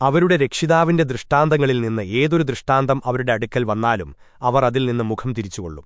അവരുടെ രക്ഷിതാവിന്റെ ദൃഷ്ടാന്തങ്ങളിൽ നിന്ന് ഏതൊരു ദൃഷ്ടാന്തം അവരുടെ അടുക്കൽ വന്നാലും അവർ അതിൽ നിന്ന് മുഖം തിരിച്ചുകൊള്ളും.